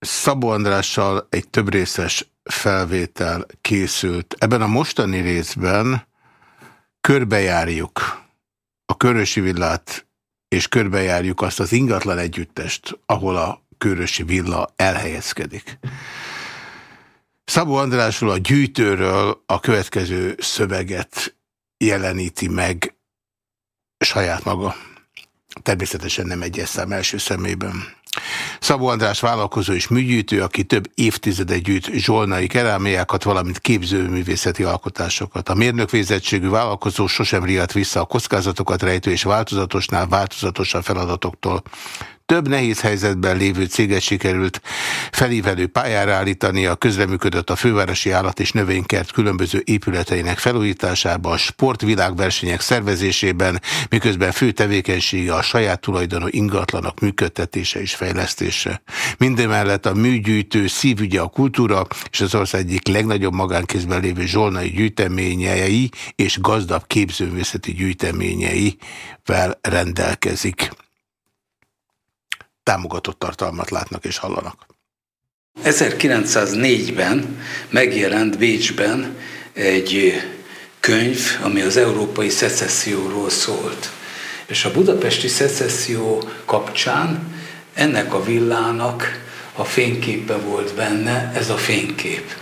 Szabó Andrással egy több részes felvétel készült. Ebben a mostani részben körbejárjuk a Körösi villát, és körbejárjuk azt az ingatlan együttest, ahol a Körösi villa elhelyezkedik. Szabó Andrásról a gyűjtőről a következő szöveget jeleníti meg saját maga. Természetesen nem egyes szám első szemében. Szabó András vállalkozó és műgyűjtő, aki több évtizede gyűjt zsolnai kerámiákat, valamint képzőművészeti alkotásokat. A mérnökvézettségű vállalkozó sosem riadt vissza a kockázatokat rejtő és változatosnál változatosabb feladatoktól. Több nehéz helyzetben lévő céget sikerült felívelő pályára állítani, a közreműködött a fővárosi állat és növénykert különböző épületeinek felújításában, sportvilágversenyek szervezésében, miközben fő tevékenysége a saját tulajdonú ingatlanok működtetése és fejlesztése. Mindemellett a műgyűjtő szívügye a kultúra és az ország egyik legnagyobb magánkézben lévő zsolnai gyűjteményei és gazdag képzőművészeti gyűjteményeivel rendelkezik támogatott tartalmat látnak és hallanak. 1904-ben megjelent Bécsben egy könyv, ami az európai szecesszióról szólt. És a budapesti szecesszió kapcsán ennek a villának a fényképe volt benne, ez a fénykép.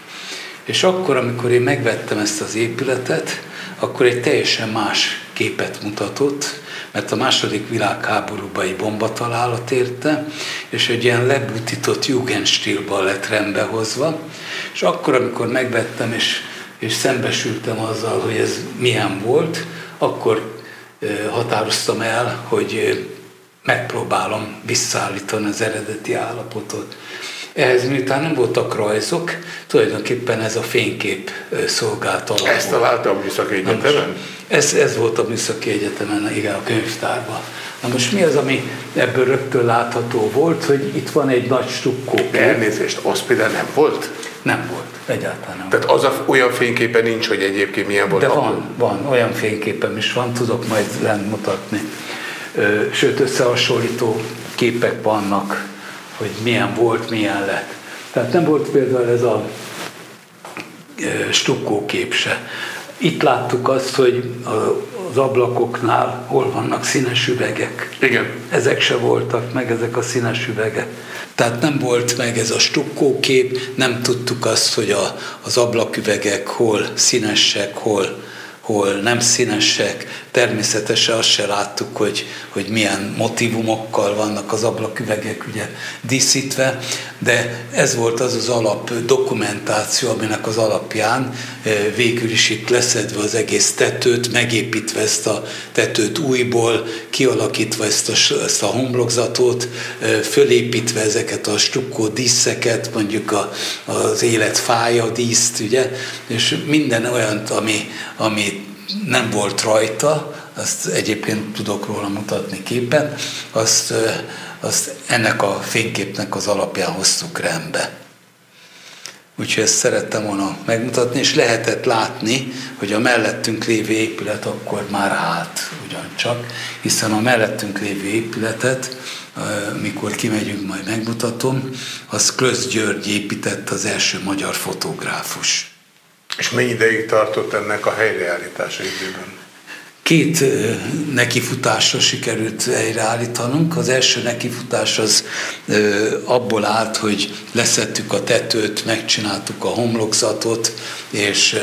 És akkor, amikor én megvettem ezt az épületet, akkor egy teljesen más képet mutatott, mert a második világháborúban egy bombatalálat érte, és egy ilyen lebutított jugendstílban lett rendbehozva, és akkor, amikor megvettem, és, és szembesültem azzal, hogy ez milyen volt, akkor határoztam el, hogy megpróbálom visszaállítani az eredeti állapotot. Ehhez miután nem voltak rajzok, tulajdonképpen ez a fénykép szolgált alapul. Ezt találtam Műszaki Egyetemen? Ez, ez volt a Műszaki Egyetemen, igen, a könyvtárban. Na most mi az, ami ebből rögtön látható volt, hogy itt van egy nagy stukkó. Elnézést, az például nem volt? Nem volt, egyáltalán nem. Tehát az a, olyan fényképen nincs, hogy egyébként milyen volt? De van, van, olyan fényképem is van, tudok majd lent mutatni. Sőt, összehasonlító képek vannak hogy milyen volt, milyen lett. Tehát nem volt például ez a stukkó kép se. Itt láttuk azt, hogy az ablakoknál hol vannak színes üvegek. Igen. Ezek se voltak meg, ezek a színes üvegek. Tehát nem volt meg ez a stukkó kép, nem tudtuk azt, hogy a, az ablaküvegek hol színesek, hol, hol nem színesek. Természetesen azt se láttuk, hogy, hogy milyen motivumokkal vannak az ablaküvegek ugye díszítve, de ez volt az az alap dokumentáció, aminek az alapján eh, végül is itt leszedve az egész tetőt, megépítve ezt a tetőt újból, kialakítva ezt a, ezt a homlokzatot, eh, fölépítve ezeket a stukkó díszeket, mondjuk a, az élet fája díszt, ugye, és minden olyant, ami, ami nem volt rajta, azt egyébként tudok róla mutatni képen, azt, azt ennek a fényképnek az alapján hoztuk rendbe. Úgyhogy ezt szerettem volna megmutatni, és lehetett látni, hogy a mellettünk lévő épület akkor már állt ugyancsak, hiszen a mellettünk lévő épületet, mikor kimegyünk, majd megmutatom, az Klösz György épített az első magyar fotográfus. És mennyi ideig tartott ennek a helyreállítása időben? Két nekifutásra sikerült helyreállítanunk. Az első nekifutás az abból állt, hogy leszettük a tetőt, megcsináltuk a homlokzatot és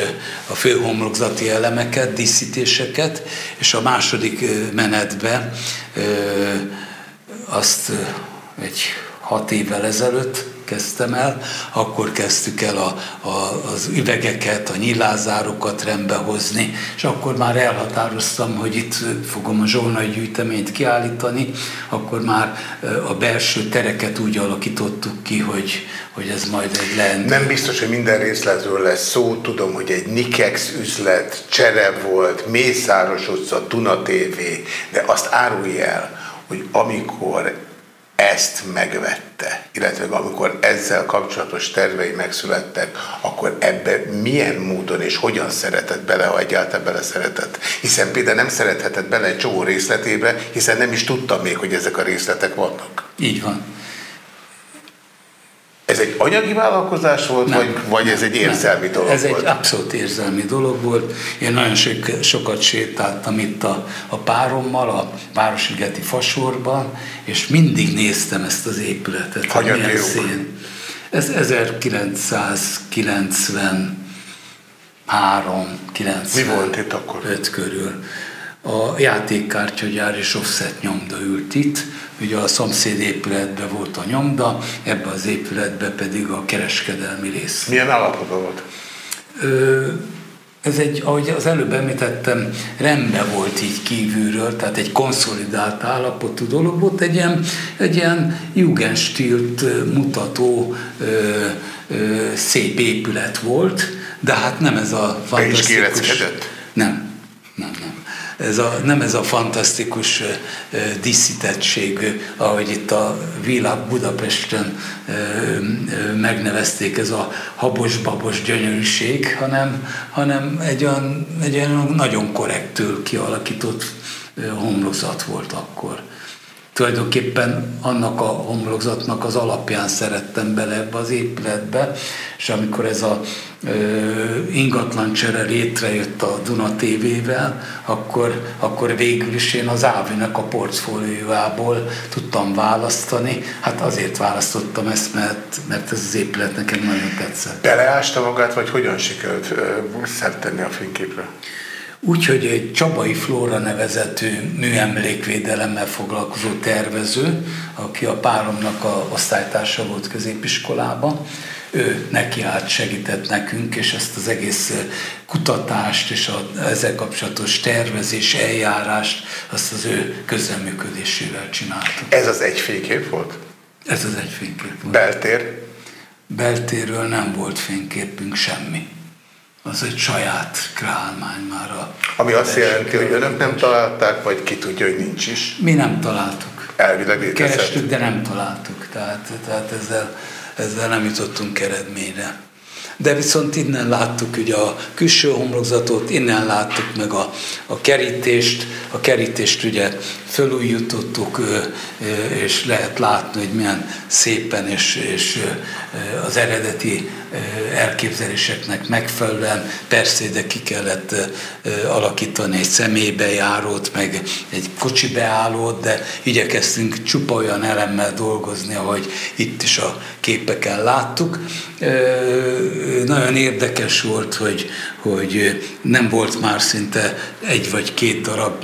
a fő homlokzati elemeket, díszítéseket, és a második menetbe azt egy hat évvel ezelőtt kezdtem el, akkor kezdtük el a, a, az üvegeket, a nyilázárokat rendbe hozni, és akkor már elhatároztam, hogy itt fogom a zsolnai gyűjteményt kiállítani, akkor már a belső tereket úgy alakítottuk ki, hogy, hogy ez majd egy lent. Nem biztos, hogy minden részletről lesz szó, tudom, hogy egy Nikex üzlet, csere volt, Mészáros utca, Duna TV, de azt árulj el, hogy amikor ezt megvette, illetve amikor ezzel kapcsolatos tervei megszülettek, akkor ebbe milyen módon és hogyan szeretett bele, ha egyáltalán bele szeretett. Hiszen például nem szerethetett bele egy csomó részletébe, hiszen nem is tudtam még, hogy ezek a részletek vannak. Így van. Ez egy anyagi vállalkozás volt, nem, vagy, vagy ez egy érzelmi dolog ez volt? Ez egy abszolút érzelmi dolog volt. Én nagyon sokat sétáltam itt a, a párommal, a Városligeti Fasorban, és mindig néztem ezt az épületet. Hanyat Ez 1990 3, 90, Mi volt itt akkor? 5 körül. A játékkártyagyár és offset nyomda ült itt, ugye a szomszéd épületben volt a nyomda, ebbe az épületbe pedig a kereskedelmi rész. Milyen állapotban volt? Ö, ez egy, ahogy az előbb említettem, rendben volt így kívülről, tehát egy konszolidált állapotú dolog volt, egy ilyen, egy ilyen Jugendstilt mutató ö, ö, szép épület volt, de hát nem ez a fantasztikus... Nem. Ez a, nem ez a fantasztikus díszítettség, ahogy itt a világ Budapesten megnevezték, ez a habos-babos gyönyörűség, hanem, hanem egy olyan, egy olyan nagyon korrektül kialakított homlokzat volt akkor tulajdonképpen annak a homlokzatnak az alapján szerettem bele ebbe az épületbe, és amikor ez a ingatlan csere létrejött a Duna TV-vel, akkor, akkor végül is én az Ávinek a portfóliójából tudtam választani. Hát azért választottam ezt, mert, mert ez az épület nekem nagyon tetszett. Beleásta magát, vagy hogyan sikerült szert tenni a fényképre? Úgyhogy egy Csabai Flóra nevezetű műemlékvédelemmel foglalkozó tervező, aki a páromnak a osztálytársa volt középiskolában, ő neki át segített nekünk, és ezt az egész kutatást és a, ezzel kapcsolatos tervezés, eljárást, azt az ő közreműködésével csináltuk. Ez az egy fénykép volt? Ez az egy fénykép volt. Beltér? Beltérről nem volt fényképünk semmi az egy saját králmány már a... Ami azt jelenti, hogy önök nem találták, vagy ki tudja, hogy nincs is? Mi nem találtuk. Elvileg létezett. Kerestük, de nem találtuk. Tehát, tehát ezzel, ezzel nem jutottunk eredményre. De viszont innen láttuk ugye a külső homlokzatot, innen láttuk meg a, a kerítést, a kerítést ugye fölújítottuk, és lehet látni, hogy milyen szépen és, és az eredeti elképzeléseknek megfelelően persze ide ki kellett alakítani egy személybejárót, meg egy kocsi beállót, de igyekeztünk csupa olyan elemmel dolgozni, ahogy itt is a képeken láttuk. Nagyon érdekes volt, hogy, hogy nem volt már szinte egy vagy két darab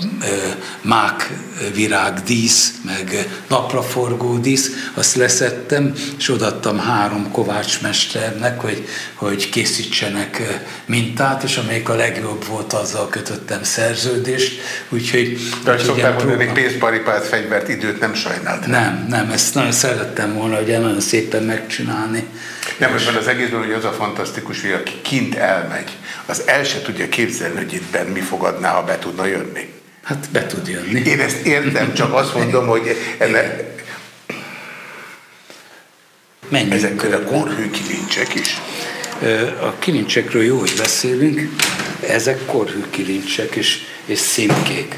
mák virág dísz, meg napraforgó dísz, azt leszettem, és odattam három kovácsmesternek, hogy, hogy készítsenek mintát, és amelyik a legjobb volt, azzal kötöttem szerződést. Úgyhogy, De hogy szokták mondani, pénzparipát, fegyvert, időt nem sajnált? Nem, nem, ezt nagyon szerettem volna, hogy nagyon szépen megcsinálni. Nem, most van az egészben, hogy az a fantasztikus, hogy aki kint elmegy, az el se tudja képzelni, hogy itt mi fogadná, ha be tudna jönni. Hát be tud jönni. Én ezt értem, csak azt mondom, hogy ennek... Menjünk Ezek körül a korhű kilincsek is. A kilincsekről jó, hogy beszélünk. Ezek korhű kilincsek és, és címkék.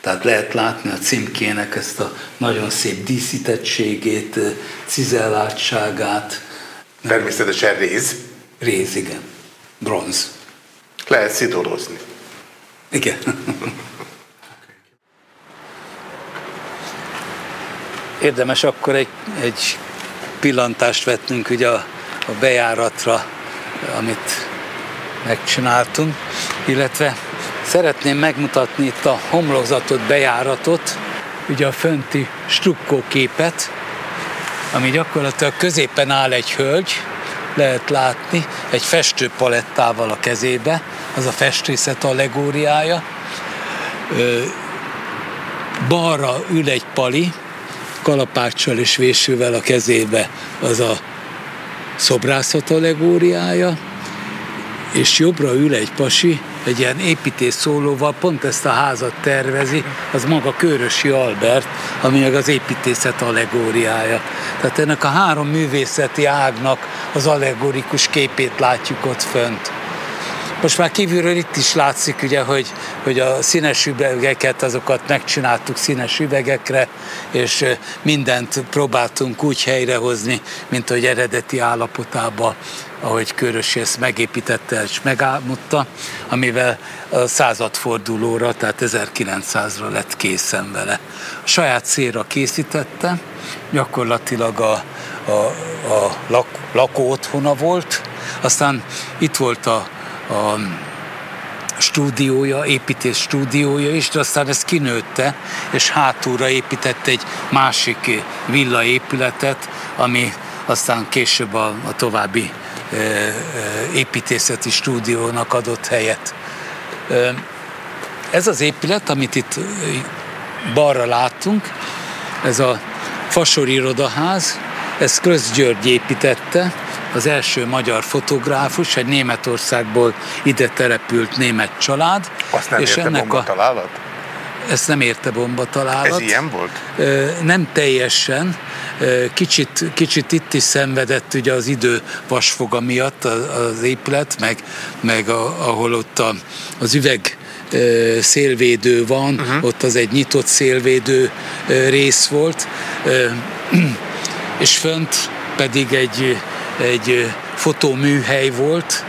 Tehát lehet látni a címkének ezt a nagyon szép díszítettségét, cizelláltságát. Természetesen réz. Réz, igen. Bronz. Lehet szidorozni. Igen. Érdemes akkor egy, egy pillantást vetnünk ugye a, a bejáratra, amit megcsináltunk, illetve szeretném megmutatni itt a homlokzatot, bejáratot, ugye a fönti strukkó képet, ami gyakorlatilag középen áll egy hölgy, lehet látni, egy festőpalettával a kezébe, az a festészet allegóriája. Balra ül egy pali, kalapáccsal és vésővel a kezébe az a szobrászat allegóriája, és jobbra ül egy pasi, egy ilyen építés szólóval, pont ezt a házat tervezi, az maga Körösi Albert, ami meg az építészet allegóriája. Tehát ennek a három művészeti ágnak az allegorikus képét látjuk ott fönt. Most már kívülről itt is látszik, ugye, hogy, hogy a színes üvegeket, azokat megcsináltuk színes üvegekre, és mindent próbáltunk úgy helyrehozni, mint hogy eredeti állapotában ahogy Körösi ezt megépítette és megálmodta, amivel a századfordulóra, tehát 1900-ra lett készen vele. A saját célra készítette, gyakorlatilag a, a, a lak, lakó otthona volt, aztán itt volt a, a stúdiója, építés stúdiója is, de aztán ezt kinőtte, és hátulra épített egy másik villaépületet, ami aztán később a, a további építészeti stúdiónak adott helyet. Ez az épület, amit itt balra láttunk, ez a Fasori Irodaház, ez Krösz György építette, az első magyar fotográfus, egy Németországból ide települt német család. Azt nem és érte ennek a találat? Ezt nem érte bomba találat. Ez ilyen volt? Nem teljesen. Kicsit, kicsit itt is szenvedett ugye az idő vasfoga miatt az épület, meg, meg a, ahol ott a, az üveg szélvédő van, uh-huh. ott az egy nyitott szélvédő rész volt, és fönt pedig egy, egy fotóműhely volt,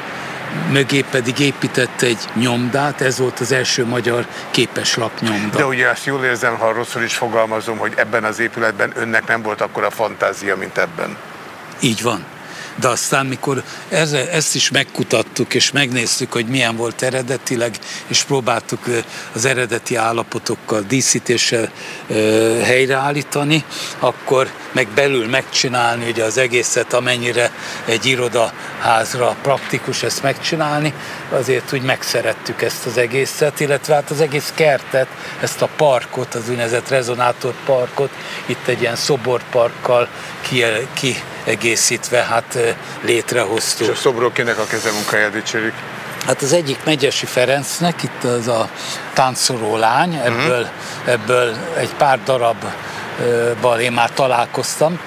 mögé pedig épített egy nyomdát, ez volt az első magyar képeslap nyomda. De ugye azt jól érzem, ha rosszul is fogalmazom, hogy ebben az épületben önnek nem volt akkor a fantázia, mint ebben. Így van de aztán mikor ezt is megkutattuk, és megnéztük, hogy milyen volt eredetileg, és próbáltuk az eredeti állapotokkal, díszítéssel helyreállítani, akkor meg belül megcsinálni ugye az egészet, amennyire egy irodaházra praktikus ezt megcsinálni, azért úgy megszerettük ezt az egészet, illetve hát az egész kertet, ezt a parkot, az úgynevezett rezonátorparkot, itt egy ilyen szoborparkkal ki, ki egészítve hát létrehoztuk. És a szobrok kinek a kezemunkáját dicsérik? Hát az egyik Megyesi Ferencnek, itt az a táncoló lány, mhm. ebből, uh-huh. ebből egy pár darabbal én már találkoztam,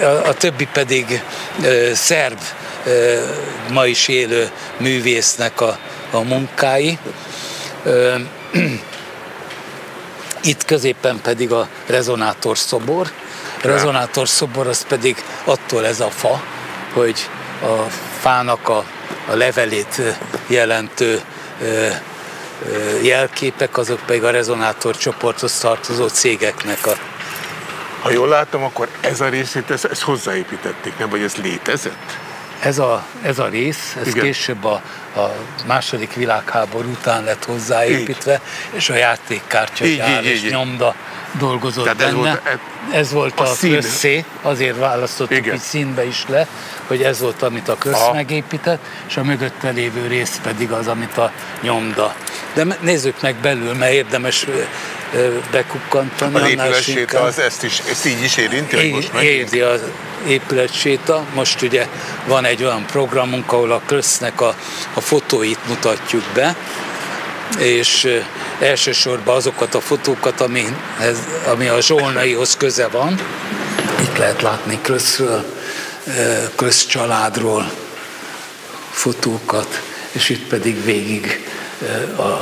a, a többi pedig szerb, ma is élő művésznek a, a munkái. Itt középen pedig a rezonátor szobor, rezonátor szobor az pedig attól ez a fa, hogy a fának a, a levelét jelentő ö, ö, jelképek, azok pedig a rezonátor csoporthoz tartozó cégeknek a ha jól látom, akkor ez a részét, ezt, ezt hozzáépítették, nem? Vagy ez létezett? Ez a, ez a rész, ez Igen. később a, a második világháború után lett hozzáépítve, így. és a játékkártya így, így, így, nyomda dolgozott Tehát benne. Ez volt, ez volt a, a szín. azért választottuk Igen. így színbe is le, hogy ez volt, amit a köz Aha. megépített, és a mögötte lévő rész pedig az, amit a nyomda. De nézzük meg belül, mert érdemes bekukkantani. Az épületséta az ezt, is, ezt így is érinti? Hogy most Érdi az épületséta. Most ugye van egy olyan programunk, ahol a Krösznek a, a fotóit mutatjuk be, és elsősorban azokat a fotókat, ami, ez, ami a zsolnaihoz köze van. Itt lehet látni Kröszről, közcsaládról fotókat, és itt pedig végig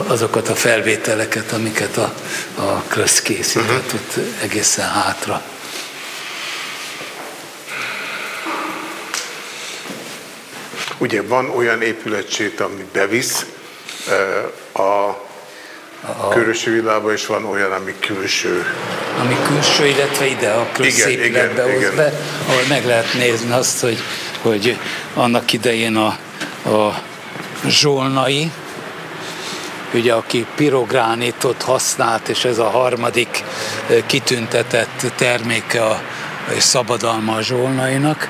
azokat a felvételeket, amiket a, a Krösz készített uh-huh. ott egészen hátra. Ugye van olyan épületsét, ami bevisz a, a Körösi világban, és van olyan, ami külső. Ami külső, illetve ide a középületbe hoz be, ahol meg lehet nézni azt, hogy, hogy annak idején a, a zsolnai, ugye aki pirogránitot használt, és ez a harmadik kitüntetett terméke a, és szabadalma a zsolnainak,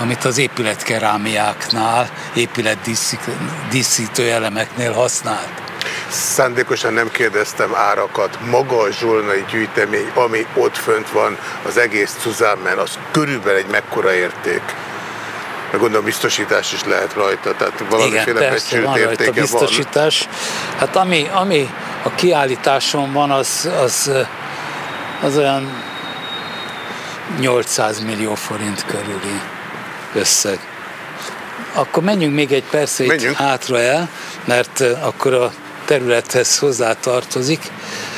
amit az épületkerámiáknál, épületdíszítő elemeknél használt. Szándékosan nem kérdeztem árakat. Maga a zsolnai gyűjtemény, ami ott fönt van, az egész Cuzámen, az körülbelül egy mekkora érték? Meg gondolom biztosítás is lehet rajta, tehát valamiféle Igen, persze, van rajta biztosítás. Van. Hát ami, ami a kiállításon van, az, az, az olyan 800 millió forint körüli összeg. Akkor menjünk még egy percét hátra el, mert akkor a területhez hozzátartozik.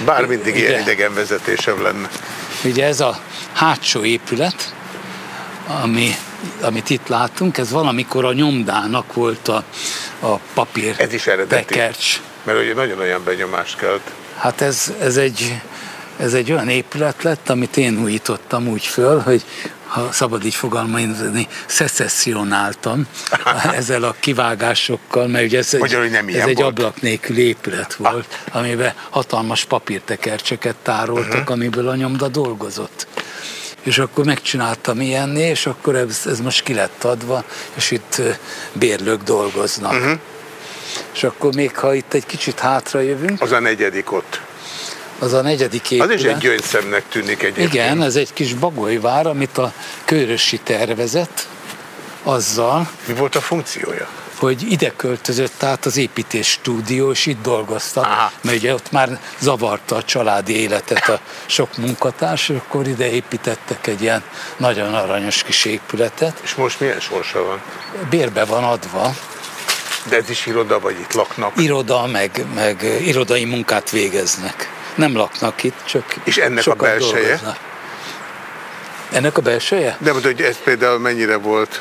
Bár mindig Ugye, ilyen idegenvezetésem lenne. Ugye ez a hátsó épület, ami, amit itt látunk, ez valamikor a nyomdának volt a, a papír Ez is eredeti, bekercs. mert ugye nagyon olyan benyomást kelt. Hát ez, ez egy ez egy olyan épület lett, amit én újítottam úgy föl, hogy ha szabad így fogalmazni, szecessionáltam ezzel a kivágásokkal, mert ugye ez egy, nem ez egy volt. ablak nélkül épület volt, ah. amiben hatalmas papírtekercseket tároltak, uh-huh. amiből a nyomda dolgozott. És akkor megcsináltam ilyenné, és akkor ez, ez most ki lett adva, és itt bérlők dolgoznak. Uh-huh. És akkor még, ha itt egy kicsit hátra jövünk. Az a negyedik ott az a negyedik épület. Az is egy gyöngyszemnek tűnik egyébként. Igen, ez egy kis bagolyvár, amit a Körösi tervezett, azzal... Mi volt a funkciója? hogy ide költözött át az építés stúdió, és itt dolgoztak, Aha. mert ugye ott már zavarta a családi életet a sok munkatárs, akkor ide építettek egy ilyen nagyon aranyos kis épületet. És most milyen sorsa van? Bérbe van adva. De ez is iroda, vagy itt laknak? Iroda, meg, meg irodai munkát végeznek nem laknak itt, csak És ennek a belseje? Dolgoznak. Ennek a belseje? De mondod, hogy ez például mennyire volt?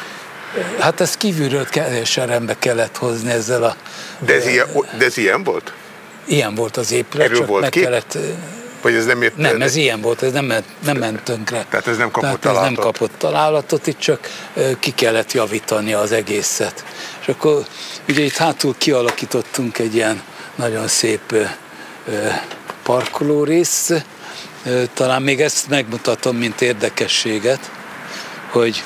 Hát ez kívülről teljesen rendbe kellett hozni ezzel a... De ez, ilyen, de ez ilyen volt? Ilyen volt az épület, Erről csak volt meg kép? kellett... Vagy ez nem ért Nem, ez ilyen volt, ez nem ment, nem ment tönkre. Tehát ez nem kapott Tehát ez nem kapott találatot, itt csak ki kellett javítani az egészet. És akkor ugye itt hátul kialakítottunk egy ilyen nagyon szép parkoló rész. Talán még ezt megmutatom, mint érdekességet, hogy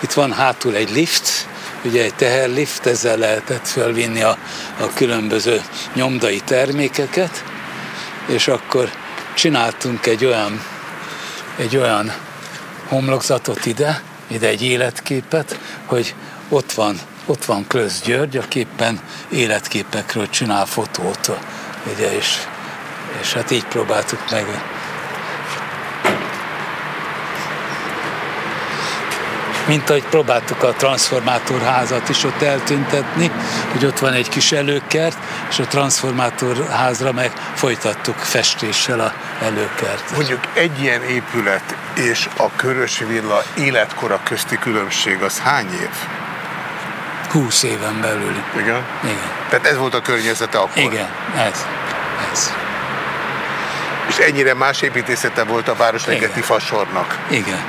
itt van hátul egy lift, ugye egy teherlift, ezzel lehetett felvinni a, a különböző nyomdai termékeket, és akkor csináltunk egy olyan, egy olyan homlokzatot ide, ide egy életképet, hogy ott van, ott van Klösz György, aki éppen életképekről csinál fotót, ugye, és és hát így próbáltuk meg. Mint ahogy próbáltuk a transformátorházat is ott eltüntetni, hogy ott van egy kis előkert, és a transformátorházra meg folytattuk festéssel a előkert. Mondjuk egy ilyen épület és a Körös Villa életkora közti különbség az hány év? 20 éven belül. Igen? Igen. Tehát ez volt a környezete akkor? Igen, ez. ez. És ennyire más építészete volt a Városligeti fasornak. Igen.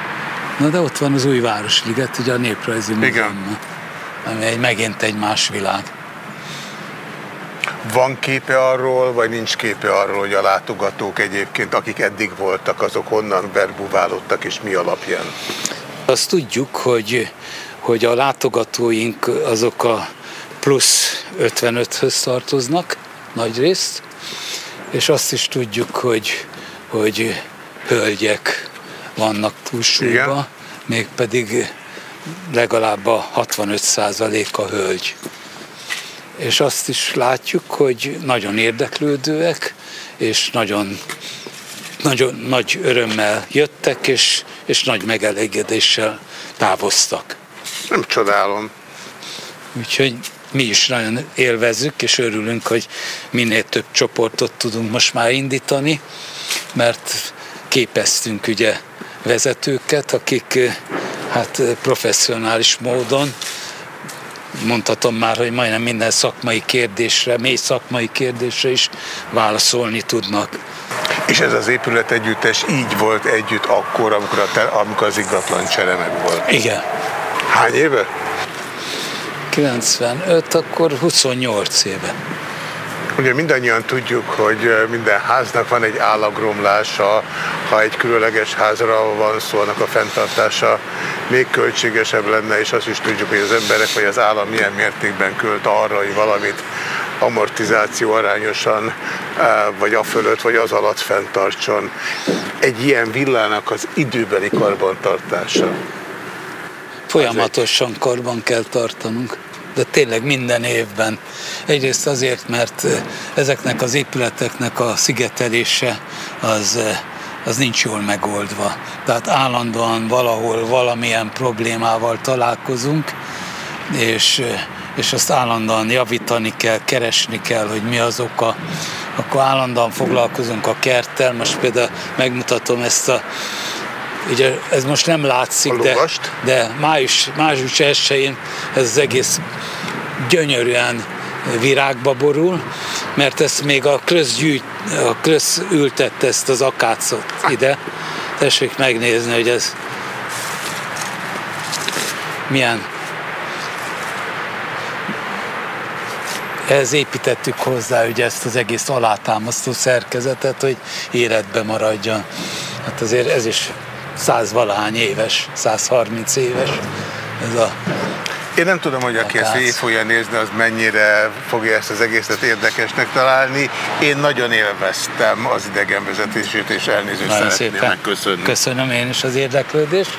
Na de ott van az új Városliget, ugye a Néprajzi Múzeum, ami egy, megint egy más világ. Van képe arról, vagy nincs képe arról, hogy a látogatók egyébként, akik eddig voltak, azok honnan verbuválódtak és mi alapján? Azt tudjuk, hogy, hogy a látogatóink azok a plusz 55-höz tartoznak, nagy részt, és azt is tudjuk, hogy, hogy hölgyek vannak túlsúlyban, mégpedig legalább a 65% a hölgy. És azt is látjuk, hogy nagyon érdeklődőek, és nagyon, nagyon nagy örömmel jöttek, és, és nagy megelégedéssel távoztak. Nem csodálom. Úgyhogy mi is nagyon élvezzük, és örülünk, hogy minél több csoportot tudunk most már indítani, mert képeztünk ugye vezetőket, akik hát professzionális módon mondhatom már, hogy majdnem minden szakmai kérdésre, mély szakmai kérdésre is válaszolni tudnak. És ez az épület együttes így volt együtt akkor, amikor, a amikor az ingatlan csere meg volt? Igen. Hány éve? 95, akkor 28 éve. Ugye mindannyian tudjuk, hogy minden háznak van egy állagromlása, ha egy különleges házra van szó, annak a fenntartása még költségesebb lenne, és azt is tudjuk, hogy az emberek vagy az állam milyen mértékben költ arra, hogy valamit amortizáció arányosan, vagy a fölött, vagy az alatt fenntartson. Egy ilyen villának az időbeli karbantartása. Folyamatosan karban kell tartanunk de tényleg minden évben. Egyrészt azért, mert ezeknek az épületeknek a szigetelése az, az nincs jól megoldva. Tehát állandóan valahol valamilyen problémával találkozunk, és, és azt állandóan javítani kell, keresni kell, hogy mi az oka. Akkor állandóan foglalkozunk a kerttel, most például megmutatom ezt a Ugye ez most nem látszik, de, de május, május 1-én ez az egész gyönyörűen virágba borul, mert ezt még a Klösz, gyűjt, a Klösz ültette ezt az akácot ide. Tessék megnézni, hogy ez milyen ehhez építettük hozzá ugye ezt az egész alátámasztó szerkezetet, hogy életbe maradjon. Hát azért ez is százvalahány éves, 130 éves ez a én nem tudom, hogy aki ezt végig fogja nézni, az mennyire fogja ezt az egészet érdekesnek találni. Én nagyon élveztem az idegenvezetését, és elnézést nagyon szeretném szépen. megköszönni. Köszönöm én is az érdeklődést.